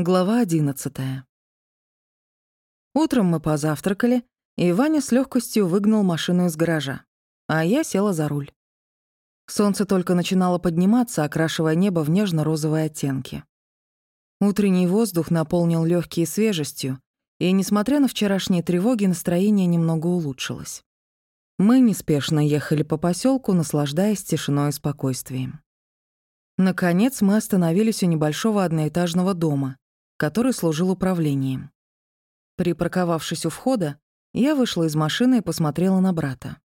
Глава одиннадцатая. Утром мы позавтракали, и Ваня с легкостью выгнал машину из гаража, а я села за руль. Солнце только начинало подниматься, окрашивая небо в нежно-розовые оттенки. Утренний воздух наполнил легкие свежестью, и, несмотря на вчерашние тревоги, настроение немного улучшилось. Мы неспешно ехали по поселку, наслаждаясь тишиной и спокойствием. Наконец мы остановились у небольшого одноэтажного дома, который служил управлением. Припарковавшись у входа, я вышла из машины и посмотрела на брата.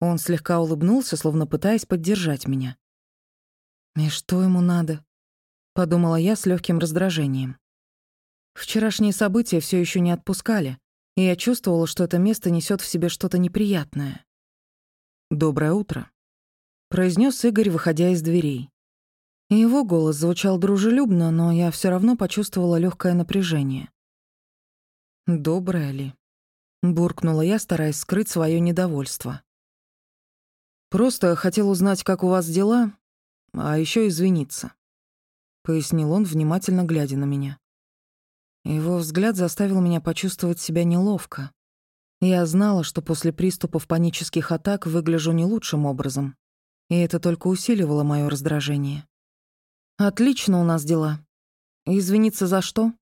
Он слегка улыбнулся, словно пытаясь поддержать меня. «И что ему надо?» — подумала я с легким раздражением. Вчерашние события все еще не отпускали, и я чувствовала, что это место несет в себе что-то неприятное. «Доброе утро», — произнес Игорь, выходя из дверей. Его голос звучал дружелюбно, но я все равно почувствовала легкое напряжение. «Доброе ли?» — буркнула я, стараясь скрыть свое недовольство. «Просто хотел узнать, как у вас дела, а еще извиниться», — пояснил он, внимательно глядя на меня. Его взгляд заставил меня почувствовать себя неловко. Я знала, что после приступов панических атак выгляжу не лучшим образом, и это только усиливало мое раздражение. «Отлично у нас дела. Извиниться за что?»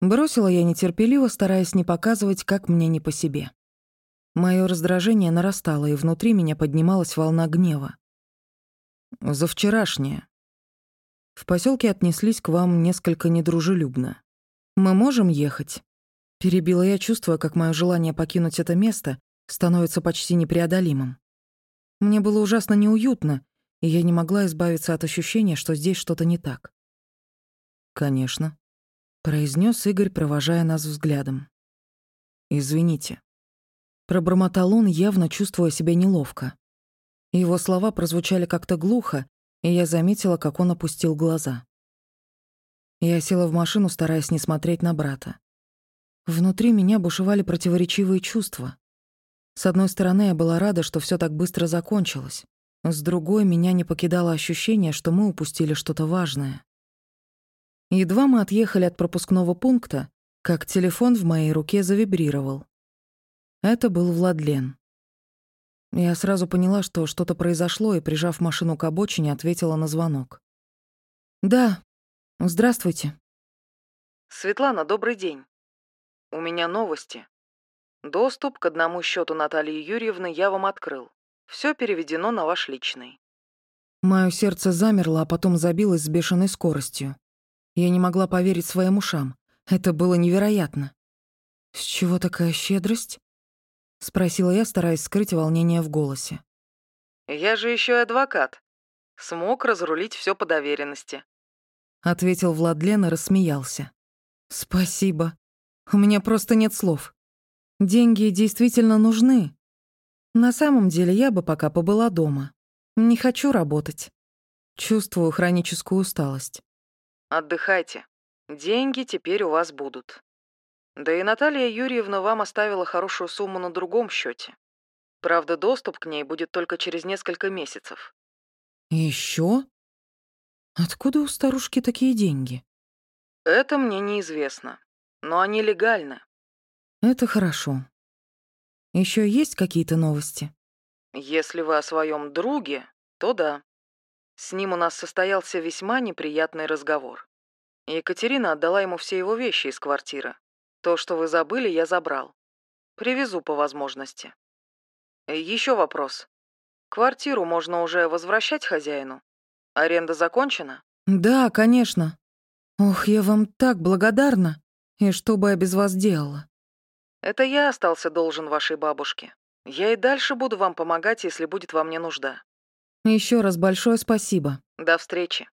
Бросила я нетерпеливо, стараясь не показывать, как мне не по себе. Моё раздражение нарастало, и внутри меня поднималась волна гнева. «За вчерашнее. В поселке отнеслись к вам несколько недружелюбно. Мы можем ехать?» Перебила я, чувствуя, как мое желание покинуть это место становится почти непреодолимым. Мне было ужасно неуютно, и я не могла избавиться от ощущения, что здесь что-то не так. «Конечно», — произнес Игорь, провожая нас взглядом. «Извините». Пробормотал он, явно чувствуя себя неловко. Его слова прозвучали как-то глухо, и я заметила, как он опустил глаза. Я села в машину, стараясь не смотреть на брата. Внутри меня бушевали противоречивые чувства. С одной стороны, я была рада, что все так быстро закончилось. С другой, меня не покидало ощущение, что мы упустили что-то важное. Едва мы отъехали от пропускного пункта, как телефон в моей руке завибрировал. Это был Владлен. Я сразу поняла, что что-то произошло, и, прижав машину к обочине, ответила на звонок. «Да, здравствуйте». «Светлана, добрый день. У меня новости. Доступ к одному счету Натальи Юрьевны я вам открыл. Все переведено на ваш личный. Мое сердце замерло, а потом забилось с бешеной скоростью. Я не могла поверить своим ушам. Это было невероятно. «С чего такая щедрость?» — спросила я, стараясь скрыть волнение в голосе. «Я же еще и адвокат. Смог разрулить все по доверенности», — ответил Владлен и рассмеялся. «Спасибо. У меня просто нет слов. Деньги действительно нужны, на самом деле я бы пока побыла дома. Не хочу работать. Чувствую хроническую усталость. Отдыхайте. Деньги теперь у вас будут. Да и Наталья Юрьевна вам оставила хорошую сумму на другом счете. Правда, доступ к ней будет только через несколько месяцев. Еще? Откуда у старушки такие деньги? Это мне неизвестно. Но они легальны. Это хорошо. Еще есть какие-то новости? Если вы о своем друге, то да. С ним у нас состоялся весьма неприятный разговор. Екатерина отдала ему все его вещи из квартиры. То, что вы забыли, я забрал. Привезу по возможности. Еще вопрос. Квартиру можно уже возвращать хозяину? Аренда закончена? Да, конечно. Ох, я вам так благодарна. И что бы я без вас делала? Это я остался должен вашей бабушке. Я и дальше буду вам помогать, если будет во мне нужда. Еще раз большое спасибо. До встречи.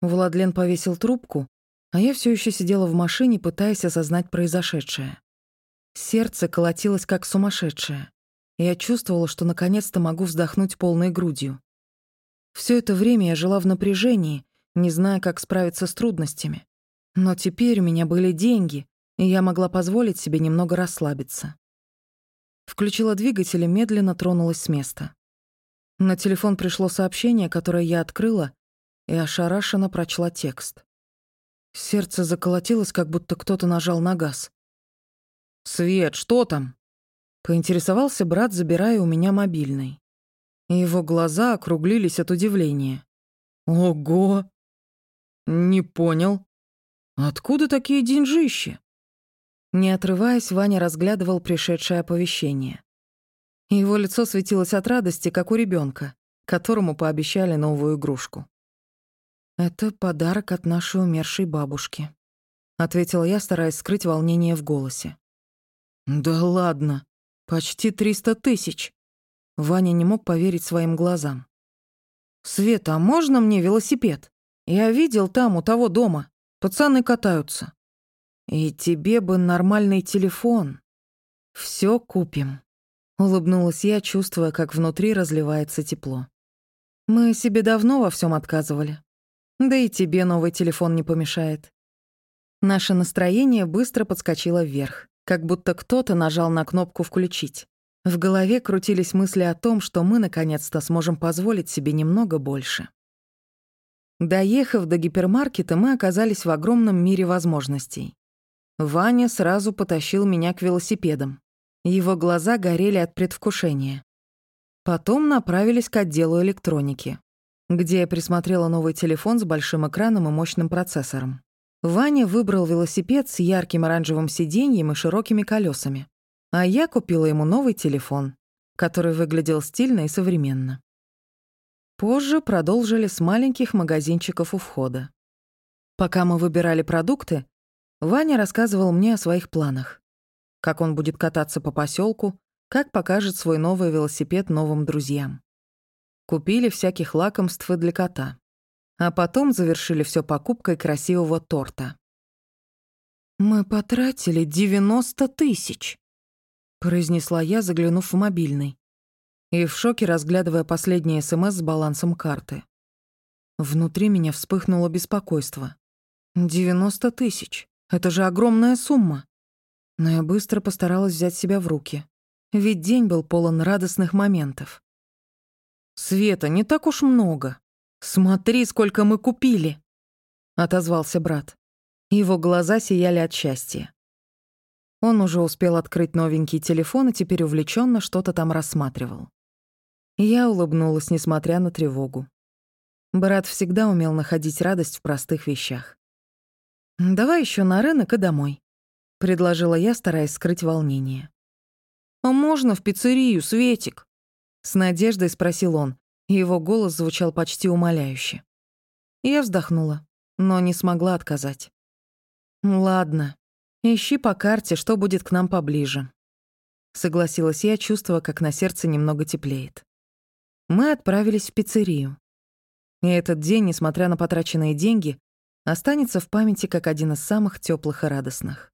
Владлен повесил трубку, а я все еще сидела в машине, пытаясь осознать произошедшее. Сердце колотилось как сумасшедшее. И я чувствовала, что наконец-то могу вздохнуть полной грудью. Все это время я жила в напряжении, не зная, как справиться с трудностями. Но теперь у меня были деньги, и я могла позволить себе немного расслабиться. Включила двигатель и медленно тронулась с места. На телефон пришло сообщение, которое я открыла, и ошарашенно прочла текст. Сердце заколотилось, как будто кто-то нажал на газ. «Свет, что там?» Поинтересовался брат, забирая у меня мобильный. Его глаза округлились от удивления. «Ого!» «Не понял. Откуда такие деньжищи?» Не отрываясь, Ваня разглядывал пришедшее оповещение. Его лицо светилось от радости, как у ребенка, которому пообещали новую игрушку. «Это подарок от нашей умершей бабушки», — ответила я, стараясь скрыть волнение в голосе. «Да ладно, почти триста тысяч!» Ваня не мог поверить своим глазам. «Света, а можно мне велосипед? Я видел там, у того дома. Пацаны катаются. И тебе бы нормальный телефон. Все купим». Улыбнулась я, чувствуя, как внутри разливается тепло. «Мы себе давно во всем отказывали. Да и тебе новый телефон не помешает». Наше настроение быстро подскочило вверх, как будто кто-то нажал на кнопку «включить». В голове крутились мысли о том, что мы наконец-то сможем позволить себе немного больше. Доехав до гипермаркета, мы оказались в огромном мире возможностей. Ваня сразу потащил меня к велосипедам. Его глаза горели от предвкушения. Потом направились к отделу электроники, где я присмотрела новый телефон с большим экраном и мощным процессором. Ваня выбрал велосипед с ярким оранжевым сиденьем и широкими колесами. А я купила ему новый телефон, который выглядел стильно и современно. Позже продолжили с маленьких магазинчиков у входа. Пока мы выбирали продукты, Ваня рассказывал мне о своих планах. Как он будет кататься по поселку, как покажет свой новый велосипед новым друзьям. Купили всяких лакомств и для кота. А потом завершили все покупкой красивого торта. «Мы потратили 90 тысяч», произнесла я, заглянув в мобильный. И в шоке разглядывая последний СМС с балансом карты. Внутри меня вспыхнуло беспокойство. «Девяносто тысяч. Это же огромная сумма». Но я быстро постаралась взять себя в руки. Ведь день был полон радостных моментов. «Света, не так уж много. Смотри, сколько мы купили!» — отозвался брат. Его глаза сияли от счастья. Он уже успел открыть новенький телефон и теперь увлеченно что-то там рассматривал. Я улыбнулась, несмотря на тревогу. Брат всегда умел находить радость в простых вещах. «Давай еще на рынок и домой», — предложила я, стараясь скрыть волнение. «А можно в пиццерию, Светик?» С надеждой спросил он, и его голос звучал почти умоляюще. Я вздохнула, но не смогла отказать. «Ладно, Ищи по карте, что будет к нам поближе. Согласилась я, чувствуя, как на сердце немного теплеет. Мы отправились в пиццерию. И этот день, несмотря на потраченные деньги, останется в памяти как один из самых теплых и радостных.